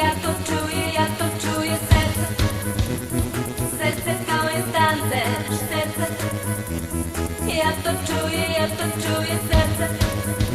Ja to czuję, ja to czuję serce. Serce w całej stance Serce. Ja to czuję, ja to czuję serce.